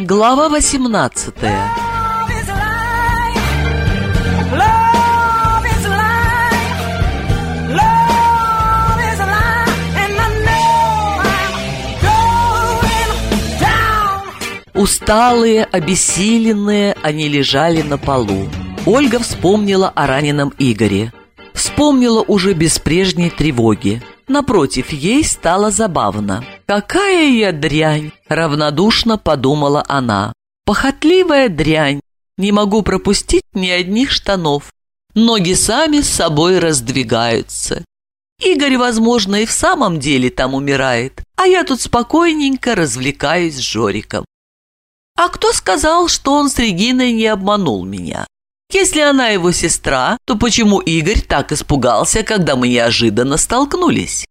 Глава 18 Love is life. Love is life. Love is life. And I know I'm going down. Усталые, обессиленные, они лежали на полу. Ольга вспомнила о раненом Игоре. Вспомнила уже без прежней тревоги. Напротив, ей стало забавно. «Какая я дрянь!» – равнодушно подумала она. «Похотливая дрянь! Не могу пропустить ни одних штанов. Ноги сами с собой раздвигаются. Игорь, возможно, и в самом деле там умирает, а я тут спокойненько развлекаюсь с Жориком. А кто сказал, что он с Региной не обманул меня? Если она его сестра, то почему Игорь так испугался, когда мы неожиданно столкнулись?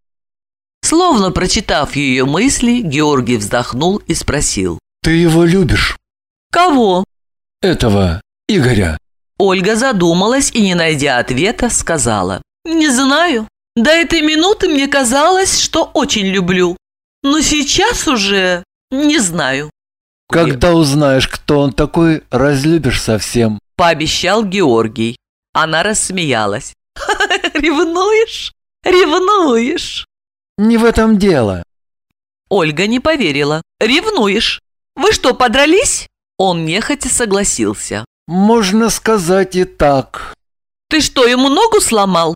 Словно прочитав ее мысли, Георгий вздохнул и спросил. Ты его любишь? «Кого?» Этого Игоря. Ольга задумалась и, не найдя ответа, сказала. «Не знаю. До этой минуты мне казалось, что очень люблю. Но сейчас уже не знаю», Когда узнаешь, кто он такой, разлюбишь совсем. – пообещал Георгий. Она рассмеялась. «Ревнуешь? Ревнуешь?» Не в этом дело. Ольга не поверила. «Ревнуешь? Вы что, подрались?» Он нехотя согласился. Можно сказать и так. «Ты что, ему ногу сломал?»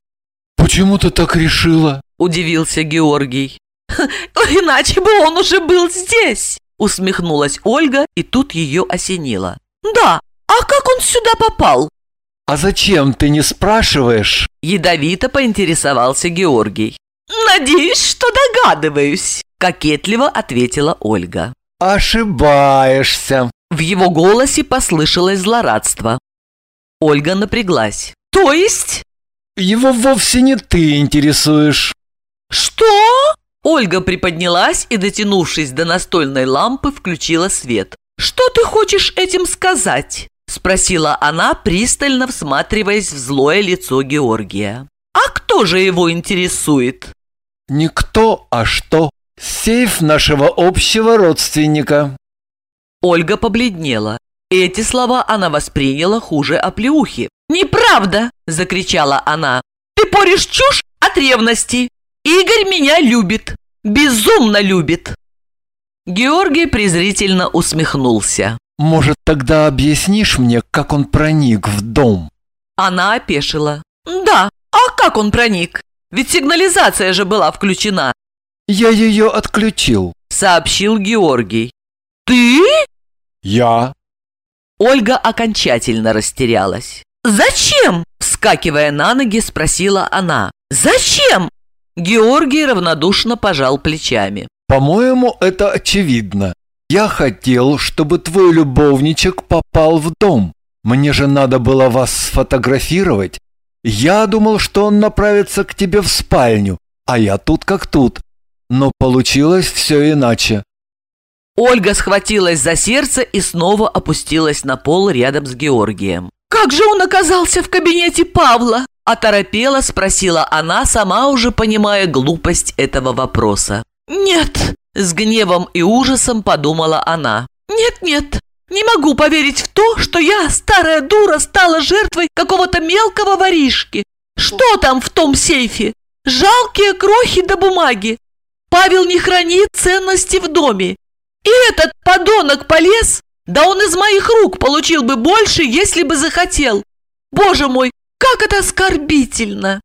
Почему ты так решила? Удивился Георгий. «Иначе бы он уже был здесь!» Усмехнулась Ольга, и тут ее осенило. «Да, а как он сюда попал?» А зачем ты не спрашиваешь? Ядовито поинтересовался Георгий. «Надеюсь, что догадываюсь», – кокетливо ответила Ольга. Ошибаешься. В его голосе послышалось злорадство. Ольга напряглась. «То есть?» Его вовсе не ты интересуешь. «Что?» Ольга приподнялась и, дотянувшись до настольной лампы, включила свет. «Что ты хочешь этим сказать?» Спросила она, пристально всматриваясь в злое лицо Георгия. «А кто же его интересует?» Никто, а что? Сейф нашего общего родственника. Ольга побледнела. Эти слова она восприняла хуже оплеухи. «Неправда!» – закричала она. «Ты порешь чушь от ревности! Игорь меня любит! Безумно любит!» Георгий презрительно усмехнулся. Может, тогда объяснишь мне, как он проник в дом? Она опешила. «Да, а как он проник? Ведь сигнализация же была включена!» Я ее отключил. Сообщил Георгий. «Ты?» Я? Ольга окончательно растерялась. «Зачем?» – вскакивая на ноги, спросила она. «Зачем?» Георгий равнодушно пожал плечами. По-моему, это очевидно. Я хотел, чтобы твой любовничек попал в дом. Мне же надо было вас сфотографировать. Я думал, что он направится к тебе в спальню, а я тут как тут. Но получилось все иначе. Ольга схватилась за сердце и снова опустилась на пол рядом с Георгием. «Как же он оказался в кабинете Павла?» Оторопела спросила она, сама уже понимая глупость этого вопроса. «Нет!» – с гневом и ужасом подумала она. «Нет-нет, не могу поверить в то, что я, старая дура, стала жертвой какого-то мелкого воришки. Что там в том сейфе? Жалкие крохи до бумаги. Павел не хранит ценности в доме. И этот подонок полез? Да он из моих рук получил бы больше, если бы захотел. Боже мой, как это оскорбительно!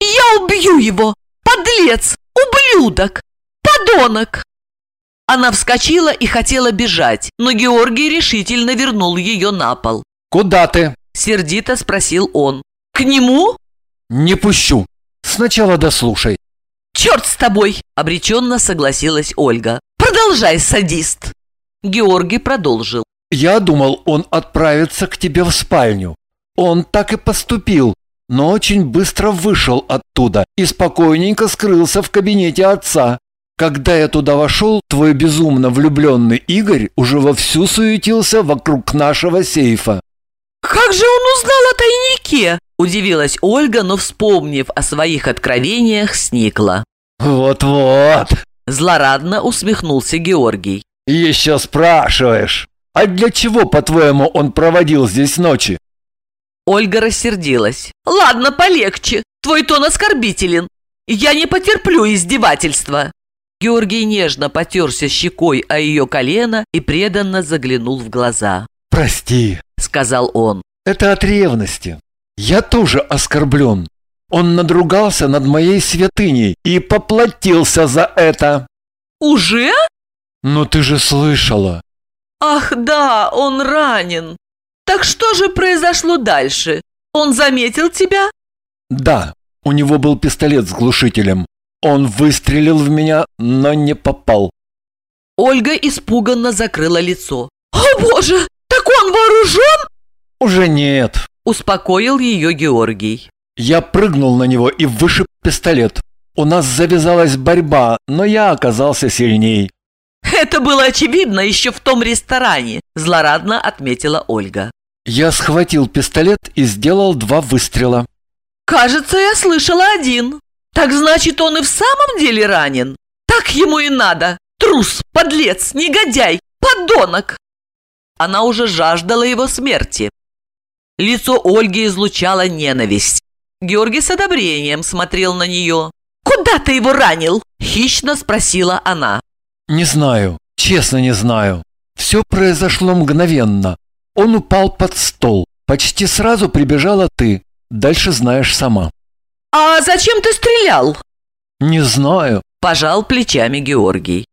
Я убью его! Подлец! Ублюдок! Подонок!» Она вскочила и хотела бежать, но Георгий решительно вернул ее на пол. Куда ты? Сердито спросил он. «К нему? Не пущу. Сначала дослушай. Черт с тобой!» – обреченно согласилась Ольга. «Продолжай, садист!» Георгий продолжил. Я думал, он отправится к тебе в спальню. Он так и поступил, но очень быстро вышел оттуда и спокойненько скрылся в кабинете отца. Когда я туда вошел, твой безумно влюбленный Игорь уже вовсю суетился вокруг нашего сейфа. «Как же он узнал о тайнике?» – удивилась Ольга, но, вспомнив о своих откровениях, сникла. Вот-вот, Злорадно усмехнулся Георгий. еще спрашиваешь. А для чего, по-твоему, он проводил здесь ночи? Ольга рассердилась. «Ладно, полегче. Твой тон оскорбителен. Я не потерплю издевательства». Георгий нежно потерся щекой о ее колено и преданно заглянул в глаза. Прости, Сказал он. это от ревности. Я тоже оскорблен. Он надругался над моей святыней и поплатился за это. «Уже? Но ты же слышала. Ах да, он ранен. Так что же произошло дальше? Он заметил тебя? Да, у него был пистолет с глушителем. Он выстрелил в меня, но не попал. Ольга испуганно закрыла лицо. «О боже, так он вооружен?» Уже нет. Успокоил ее Георгий. Я прыгнул на него и вышиб пистолет. У нас завязалась борьба, но я оказался сильней. «Это было очевидно еще в том ресторане», злорадно отметила Ольга. Я схватил пистолет и сделал два выстрела. «Кажется, я слышала один. Так значит, он и в самом деле ранен? Так ему и надо. Трус, подлец, негодяй, подонок!» Она уже жаждала его смерти. Лицо Ольги излучало ненависть. Георгий с одобрением смотрел на нее. «Куда ты его ранил?» – хищно спросила она. Не знаю, честно не знаю. Все произошло мгновенно. Он упал под стол. Почти сразу прибежала ты. Дальше знаешь сама. «А зачем ты стрелял?» Не знаю. Пожал плечами Георгий.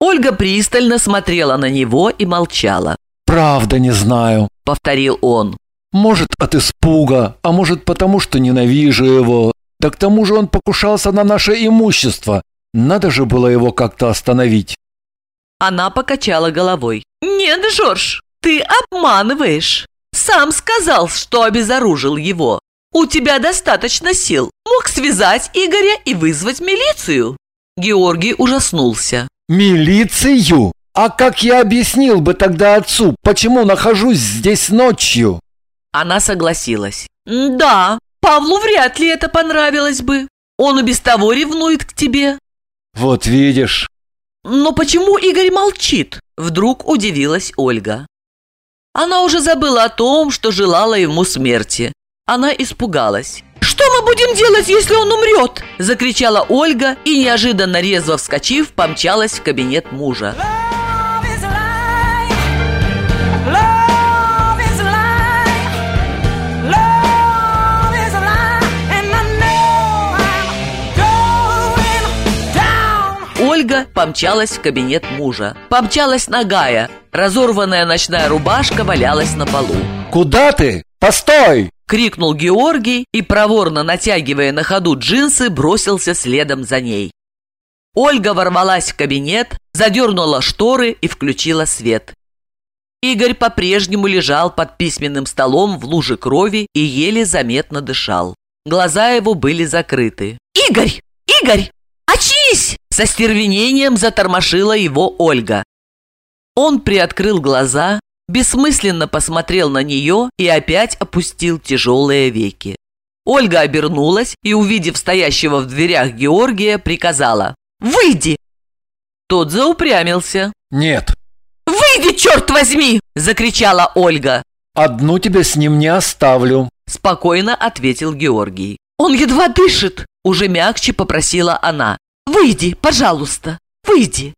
Ольга пристально смотрела на него и молчала. Правда не знаю. Повторил он. Может, от испуга, а может, потому что ненавижу его. Да к тому же он покушался на наше имущество. Надо же было его как-то остановить. Она покачала головой. «Нет, Жорж, ты обманываешь. Сам сказал, что обезоружил его. У тебя достаточно сил. Мог связать Игоря и вызвать милицию». Георгий ужаснулся. Милицию? А как я объяснил бы тогда отцу, почему нахожусь здесь ночью? Она согласилась. «Да, Павлу вряд ли это понравилось бы. Он и без того ревнует к тебе». Вот видишь. «Но почему Игорь молчит?» Вдруг удивилась Ольга. Она уже забыла о том, что желала ему смерти. Она испугалась. «Что мы будем делать, если он умрет?» Закричала Ольга и, неожиданно резво вскочив, помчалась в кабинет мужа. Ольга помчалась в кабинет мужа. Помчалась нагая. Разорванная ночная рубашка валялась на полу. Куда ты? Постой! Крикнул Георгий и, проворно натягивая на ходу джинсы, бросился следом за ней. Ольга ворвалась в кабинет, задернула шторы и включила свет. Игорь по-прежнему лежал под письменным столом в луже крови и еле заметно дышал. Глаза его были закрыты. «Игорь! Игорь! Очнись!» Со стервенением затормошила его Ольга. Он приоткрыл глаза, бессмысленно посмотрел на нее и опять опустил тяжелые веки. Ольга обернулась и, увидев стоящего в дверях Георгия, приказала «Выйди!». Тот заупрямился. Нет, «Выйди, черт возьми!» – закричала Ольга. одну тебя с ним не оставлю. Спокойно ответил Георгий. «Он едва дышит!» – уже мягче попросила она. «Выйди, пожалуйста, выйди!»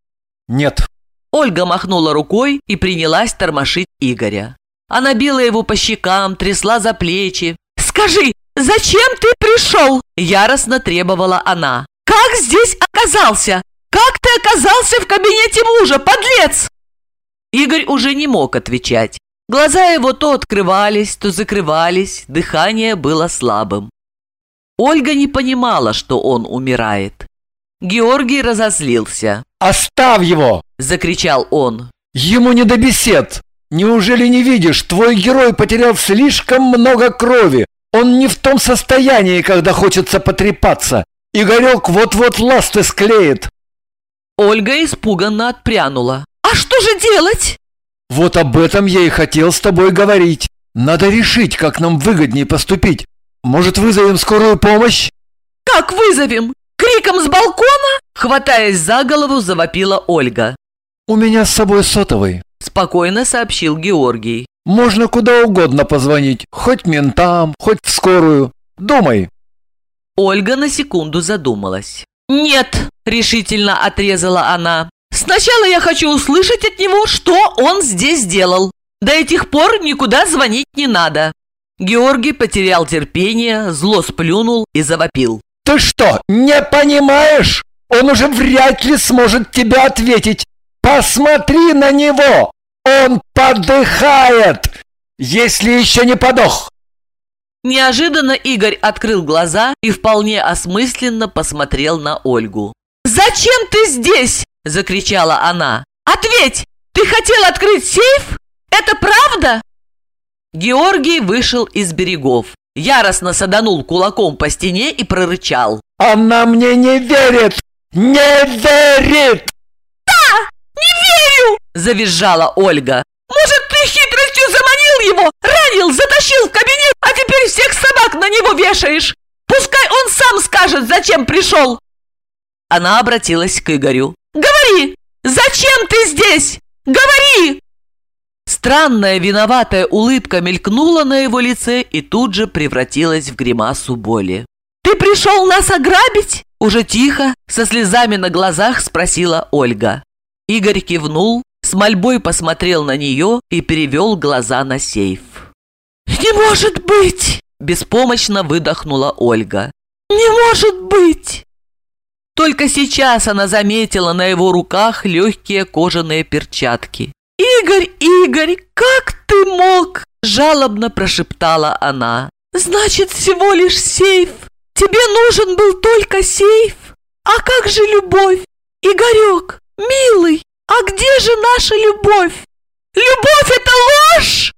Нет, Ольга махнула рукой и принялась тормошить Игоря. Она била его по щекам, трясла за плечи. «Скажи, зачем ты пришел?» – яростно требовала она. «Как здесь оказался? Как ты оказался в кабинете мужа, подлец?» Игорь уже не мог отвечать. Глаза его то открывались, то закрывались, дыхание было слабым. Ольга не понимала, что он умирает. Георгий разозлился. оставь его! – закричал он. Ему не до бесед. Неужели не видишь, твой герой потерял слишком много крови. Он не в том состоянии, когда хочется потрепаться. Игорек вот-вот ласты склеит. Ольга испуганно отпрянула. «А что же делать?» Вот об этом я и хотел с тобой говорить. Надо решить, как нам выгоднее поступить. Может, вызовем скорую помощь? «Как вызовем? Криком с балкона?» Хватаясь за голову, завопила Ольга. У меня с собой сотовый. спокойно сообщил Георгий. Можно куда угодно позвонить, хоть ментам, хоть в скорую. Думай. Ольга на секунду задумалась. «Нет!» – решительно отрезала она. «Сначала я хочу услышать от него, что он здесь делал. До этих пор никуда звонить не надо». Георгий потерял терпение, зло сплюнул и завопил. Ты что, не понимаешь? Он уже вряд ли сможет тебе ответить. Посмотри на него! Он подыхает, если еще не подох. Неожиданно Игорь открыл глаза и вполне осмысленно посмотрел на Ольгу. «Зачем ты здесь?» – закричала она. «Ответь! Ты хотел открыть сейф? Это правда?» Георгий вышел из берегов. Яростно саданул кулаком по стене и прорычал. Она мне не верит! Не верит! «Не верю!» – завизжала Ольга. «Может, ты хитростью заманил его, ранил, затащил в кабинет, а теперь всех собак на него вешаешь? Пускай он сам скажет, зачем пришел!» Она обратилась к Игорю. «Говори! Зачем ты здесь? Говори!» Странная виноватая улыбка мелькнула на его лице и тут же превратилась в гримасу боли. «Ты пришел нас ограбить?» Уже тихо, со слезами на глазах спросила Ольга. Игорь кивнул, с мольбой посмотрел на нее и перевел глаза на сейф. «Не может быть!» – беспомощно выдохнула Ольга. «Не может быть!» Только сейчас она заметила на его руках легкие кожаные перчатки. «Игорь, Игорь, как ты мог?» – жалобно прошептала она. «Значит, всего лишь сейф. Тебе нужен был только сейф. А как же любовь? Игорек, милый, а где же наша любовь? Любовь – это ложь!»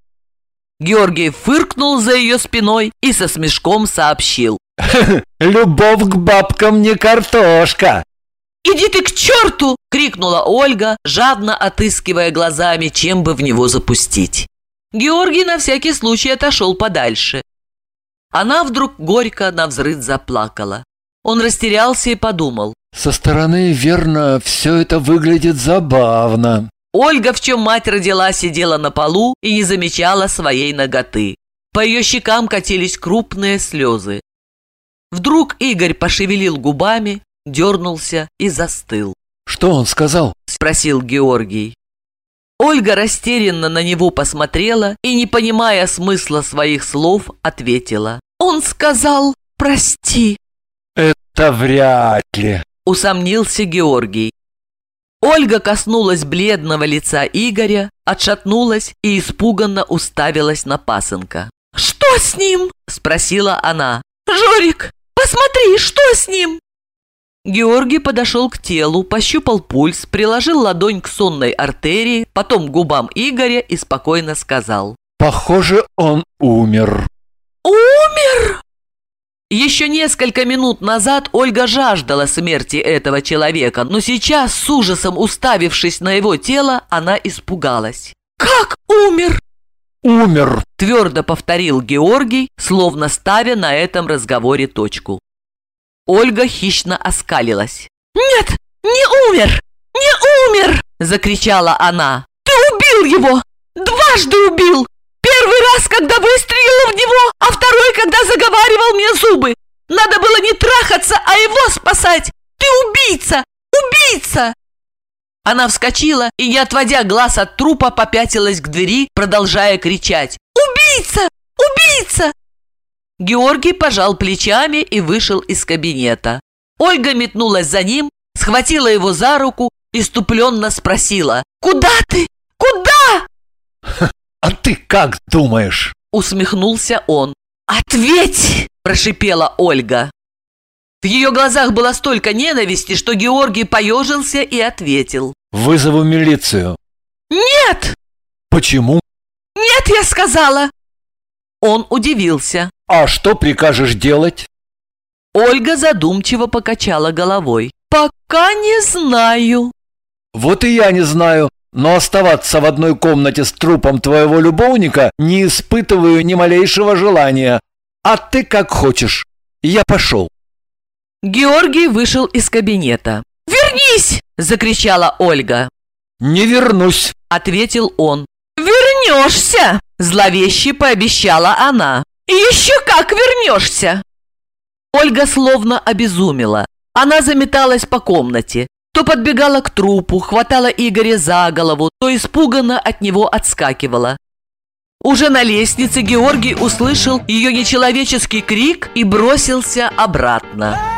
Георгий фыркнул за ее спиной и со смешком сообщил. Любовь к бабкам не картошка. «Иди ты к черту!» – крикнула Ольга, жадно отыскивая глазами, чем бы в него запустить. Георгий на всякий случай отошел подальше. Она вдруг горько навзрыд заплакала. Он растерялся и подумал. Со стороны, верно, все это выглядит забавно. Ольга, в чем мать родила, сидела на полу и не замечала своей ноготы. По ее щекам катились крупные слезы. Вдруг Игорь пошевелил губами, дернулся и застыл. Что он сказал? Спросил Георгий. Ольга растерянно на него посмотрела и, не понимая смысла своих слов, ответила. «Он сказал «прости», Это вряд ли. – усомнился Георгий. Ольга коснулась бледного лица Игоря, отшатнулась и испуганно уставилась на пасынка. «Что с ним?» – спросила она. «Жорик, посмотри, что с ним?» Георгий подошел к телу, пощупал пульс, приложил ладонь к сонной артерии, потом к губам Игоря и спокойно сказал. Похоже, он умер. «Умер?» Еще несколько минут назад Ольга жаждала смерти этого человека, но сейчас, с ужасом уставившись на его тело, она испугалась. «Как умер?» Умер. Твердо повторил Георгий, словно ставя на этом разговоре точку. Ольга хищно оскалилась. «Нет, не умер! Не умер!» – закричала она. «Ты убил его! Дважды убил! Первый раз, когда выстрелила в него, а второй, когда заговаривал мне зубы! Надо было не трахаться, а его спасать! Ты убийца! Убийца!» Она вскочила и, не отводя глаз от трупа, попятилась к двери, продолжая кричать «Убийца! Убийца!» Георгий пожал плечами и вышел из кабинета. Ольга метнулась за ним, схватила его за руку и ступленно спросила «Куда ты? Куда?» А ты как думаешь? Усмехнулся он. «Ответь!» – прошипела Ольга. В ее глазах было столько ненависти, что Георгий поежился и ответил. Вызову милицию. «Нет! Почему? Нет, я сказала!» Он удивился. А что прикажешь делать? Ольга задумчиво покачала головой. «Пока не знаю». Вот и я не знаю, но оставаться в одной комнате с трупом твоего любовника не испытываю ни малейшего желания. А ты как хочешь. Я пошел. Георгий вышел из кабинета. «Вернись!» – закричала Ольга. «Не вернусь!» – ответил он. «Вернешься!» – зловеще пообещала она. «Еще как вернешься!» Ольга словно обезумела. Она заметалась по комнате. То подбегала к трупу, хватала Игоря за голову, то испуганно от него отскакивала. Уже на лестнице Георгий услышал ее нечеловеческий крик и бросился обратно.